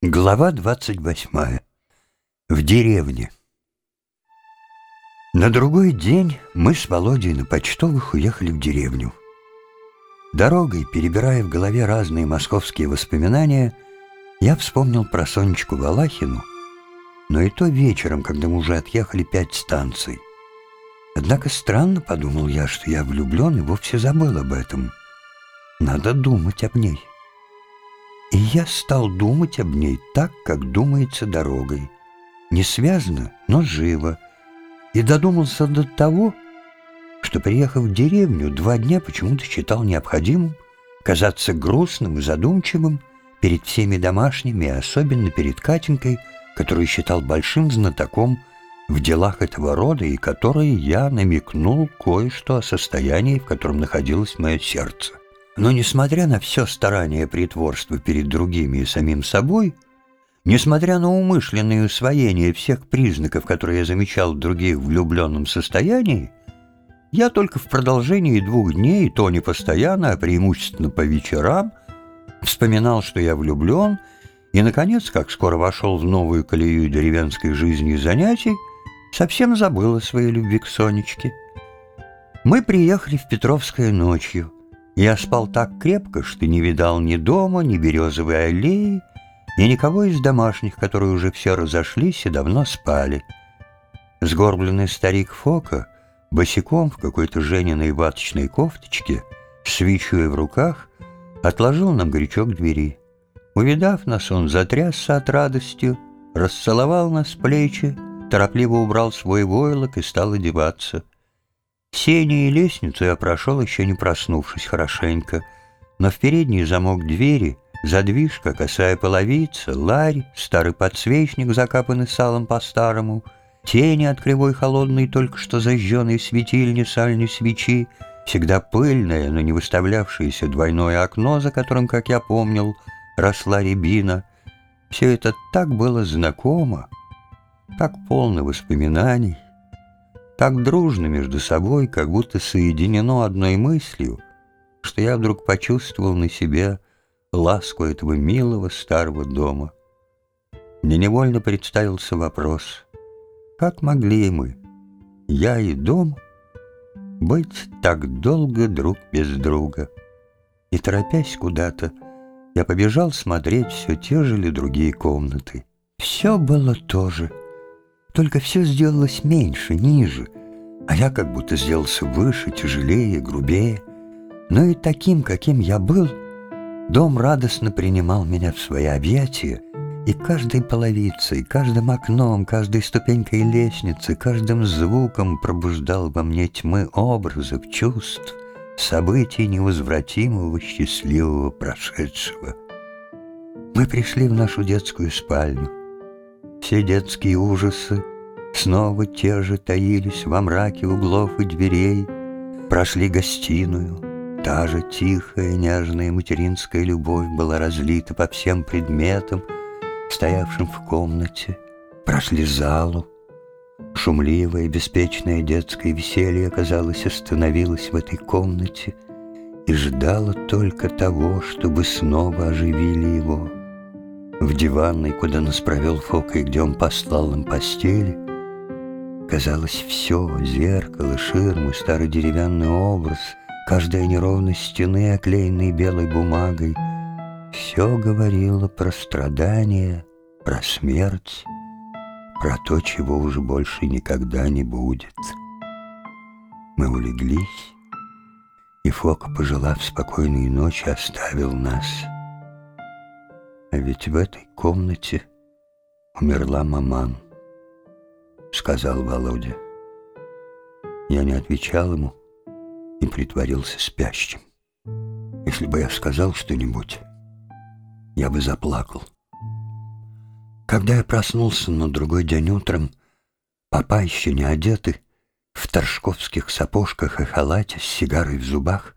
Глава 28. В деревне. На другой день мы с Володей на почтовых уехали в деревню. Дорогой, перебирая в голове разные московские воспоминания, я вспомнил про Сонечку Валахину, но и то вечером, когда мы уже отъехали пять станций. Однако странно, подумал я, что я влюблен и вовсе забыл об этом. Надо думать об ней. И я стал думать об ней так, как думается дорогой. Не связано, но живо. И додумался до того, что, приехав в деревню, два дня почему-то считал необходимым казаться грустным и задумчивым перед всеми домашними, особенно перед Катенькой, которую считал большим знатоком в делах этого рода и которой я намекнул кое-что о состоянии, в котором находилось мое сердце. Но несмотря на все старание притворства перед другими и самим собой, несмотря на умышленное усвоение всех признаков, которые я замечал в других влюбленном состоянии, я только в продолжении двух дней, то не постоянно, а преимущественно по вечерам, вспоминал, что я влюблен, и, наконец, как скоро вошел в новую колею деревенской жизни и занятий, совсем забыл о своей любви к Сонечке. Мы приехали в Петровское ночью — я спал так крепко, что не видал ни дома, ни березовой аллеи, и никого из домашних, которые уже все разошлись и давно спали. Сгорбленный старик Фока, босиком в какой-то жениной ваточной кофточке, свечой в руках, отложил нам горячо к двери. Увидав нас, он затрясся от радостью, расцеловал нас плечи, торопливо убрал свой войлок и стал одеваться — Сени и лестницу я прошел, еще не проснувшись хорошенько, но в передний замок двери, задвижка, косая половица, ларь, старый подсвечник, закапанный салом по-старому, тени от кривой холодной, только что зажженной светильни сальной свечи, всегда пыльное, но не выставлявшееся двойное окно, за которым, как я помнил, росла рябина. Все это так было знакомо, так полно воспоминаний, так дружно между собой, как будто соединено одной мыслью, что я вдруг почувствовал на себе ласку этого милого старого дома. Мне невольно представился вопрос, как могли мы, я и дом, быть так долго друг без друга? И, торопясь куда-то, я побежал смотреть все те же ли другие комнаты. Все было то же — только все сделалось меньше, ниже, а я как будто сделался выше, тяжелее, грубее. Но и таким, каким я был, дом радостно принимал меня в свои объятия, и каждой половицей, каждым окном, каждой ступенькой лестницы, каждым звуком пробуждал во мне тьмы образов, чувств, событий невозвратимого, счастливого прошедшего. Мы пришли в нашу детскую спальню. Все детские ужасы снова те же таились во мраке углов и дверей, Прошли гостиную, та же тихая, нежная материнская любовь была разлита по всем предметам, стоявшим в комнате. Прошли залу, шумливое, беспечное детское веселье, казалось, остановилось в этой комнате и ждало только того, чтобы снова оживили его. В диванной, куда нас провел Фока и где он послал нам постели, казалось все — зеркало, ширмы, старый деревянный образ, каждая неровность стены, оклеенной белой бумагой, все говорило про страдания, про смерть, про то, чего уже больше никогда не будет. Мы улеглись, и Фока, пожелав спокойной ночи, оставил нас — а ведь в этой комнате умерла маман, сказал Володя. Я не отвечал ему и притворился спящим. Если бы я сказал что-нибудь, я бы заплакал. Когда я проснулся на другой день утром, папа еще не одетый, в торжковских сапожках и халате с сигарой в зубах,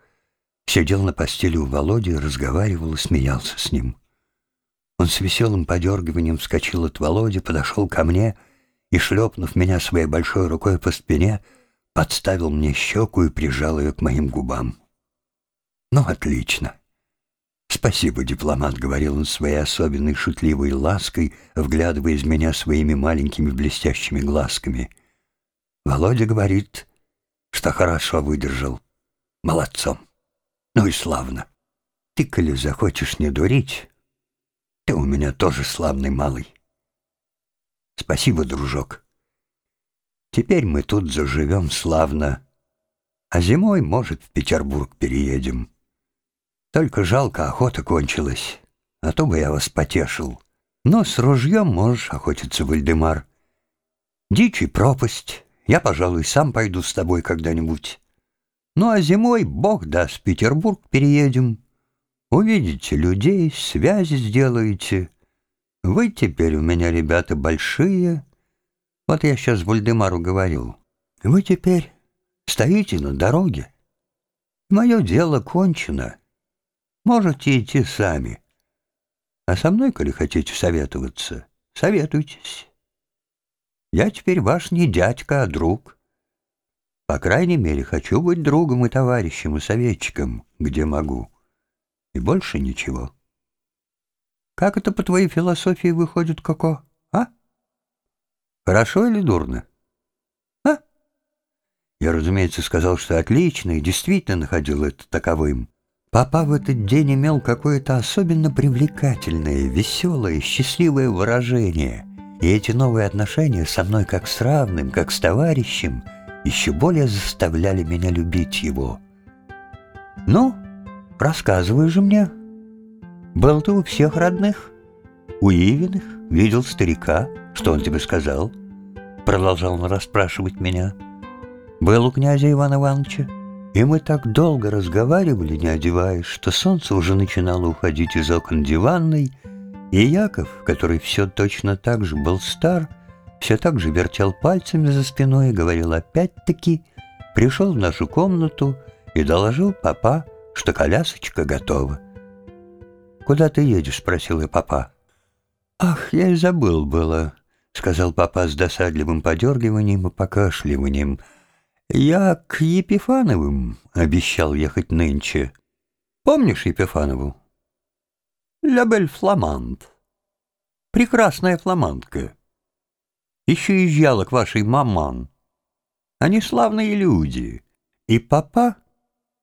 сидел на постели у Володи, разговаривал и смеялся с ним. Он с веселым подергиванием вскочил от Володи, подошел ко мне и, шлепнув меня своей большой рукой по спине, подставил мне щеку и прижал ее к моим губам. «Ну, отлично. «Спасибо, дипломат», — говорил он своей особенной шутливой лаской, вглядывая из меня своими маленькими блестящими глазками. «Володя говорит, что хорошо выдержал. Молодцом. Ну и славно. Ты, коли захочешь не дурить, ты у меня тоже славный малый. Спасибо, дружок. Теперь мы тут заживем славно, а зимой, может, в Петербург переедем». Только жалко, охота кончилась, а то бы я вас потешил. Но с ружьем можешь охотиться, Вальдемар. Дичь и пропасть, я, пожалуй, сам пойду с тобой когда-нибудь. Ну а зимой, бог даст, в Петербург переедем. Увидите людей, связи сделаете. Вы теперь у меня, ребята, большие. Вот я сейчас Вальдемару говорил. Вы теперь стоите на дороге. Мое дело кончено. Можете идти сами. А со мной, коли хотите советоваться, советуйтесь. Я теперь ваш не дядька, а друг. По крайней мере, хочу быть другом и товарищем, и советчиком, где могу. И больше ничего. Как это по твоей философии выходит, Коко, а? Хорошо или дурно? А? Я, разумеется, сказал, что отлично, и действительно находил это таковым. Папа в этот день имел какое-то особенно привлекательное, веселое, счастливое выражение, и эти новые отношения со мной как с равным, как с товарищем, еще более заставляли меня любить его. «Ну, рассказывай же мне. Был ты у всех родных? У Ивиных? Видел старика? Что он тебе сказал?» Продолжал он расспрашивать меня. «Был у князя Ивана Ивановича?» И мы так долго разговаривали, не одеваясь, что солнце уже начинало уходить из окон диванной, и Яков, который все точно так же был стар, все так же вертел пальцами за спиной и говорил опять-таки, пришел в нашу комнату и доложил папа, что колясочка готова. «Куда ты едешь?» — спросил я папа. «Ах, я и забыл было», — сказал папа с досадливым подергиванием и покашливанием — «Я к Епифановым обещал ехать нынче. Помнишь Епифанову?» «Лябель фламант. Прекрасная фламандка. Еще езжала к вашей маман. Они славные люди. И папа,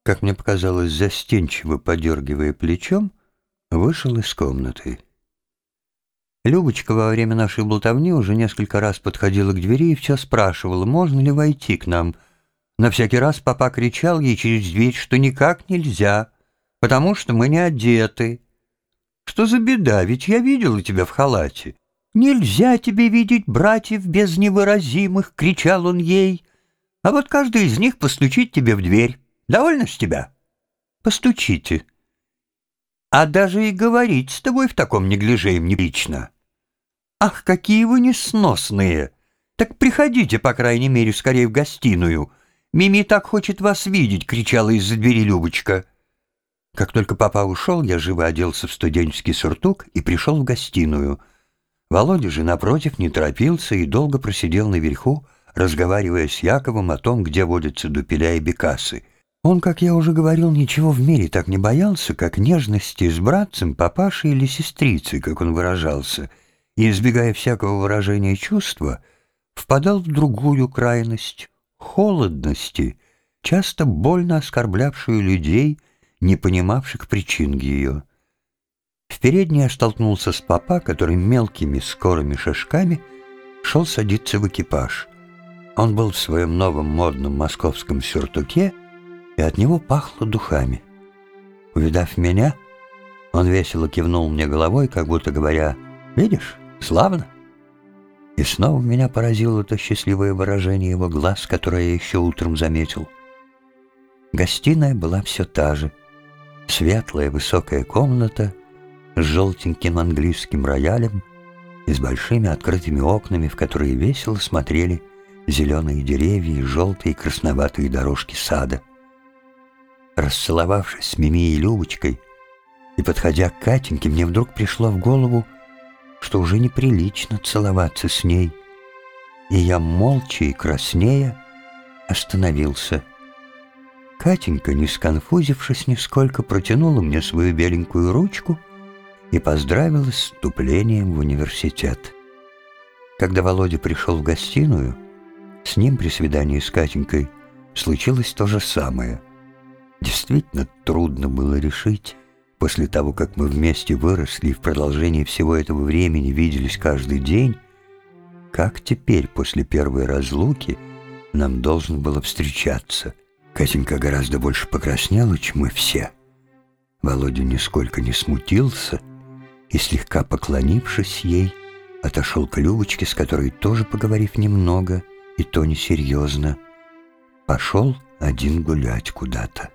как мне показалось, застенчиво подергивая плечом, вышел из комнаты. Любочка во время нашей болтовни уже несколько раз подходила к двери и все спрашивала, можно ли войти к нам — на всякий раз папа кричал ей через дверь, что никак нельзя, потому что мы не одеты. Что за беда, ведь я видела тебя в халате. «Нельзя тебе видеть братьев без невыразимых!» — кричал он ей. «А вот каждый из них постучит тебе в дверь. Довольно с тебя? Постучите. А даже и говорить с тобой в таком неглиже им неприлично. Ах, какие вы несносные! Так приходите, по крайней мере, скорее в гостиную. «Мими так хочет вас видеть!» — кричала из-за двери Любочка. Как только папа ушел, я живо оделся в студенческий сюртук и пришел в гостиную. Володя же, напротив, не торопился и долго просидел наверху, разговаривая с Яковом о том, где водятся дупеля и бекасы. Он, как я уже говорил, ничего в мире так не боялся, как нежности с братцем, папашей или сестрицей, как он выражался, и, избегая всякого выражения чувства, впадал в другую крайность холодности, часто больно оскорблявшую людей, не понимавших причин ее. В передней я столкнулся с папа, который мелкими скорыми шажками шел садиться в экипаж. Он был в своем новом модном московском сюртуке, и от него пахло духами. Увидав меня, он весело кивнул мне головой, как будто говоря, «Видишь, славно!» И снова меня поразило то счастливое выражение его глаз, которое я еще утром заметил. Гостиная была все та же. Светлая высокая комната с желтеньким английским роялем и с большими открытыми окнами, в которые весело смотрели зеленые деревья и желтые красноватые дорожки сада. Расцеловавшись с Мими и Любочкой и подходя к Катеньке, мне вдруг пришло в голову, что уже неприлично целоваться с ней, и я молча и краснея остановился. Катенька, не сконфузившись нисколько, протянула мне свою беленькую ручку и поздравила с вступлением в университет. Когда Володя пришел в гостиную, с ним при свидании с Катенькой случилось то же самое. Действительно трудно было решить, после того, как мы вместе выросли и в продолжении всего этого времени виделись каждый день, как теперь, после первой разлуки, нам должен было встречаться — Катенька гораздо больше покраснела, чем мы все. Володя нисколько не смутился и, слегка поклонившись ей, отошел к Любочке, с которой, тоже поговорив немного, и то несерьезно, пошел один гулять куда-то.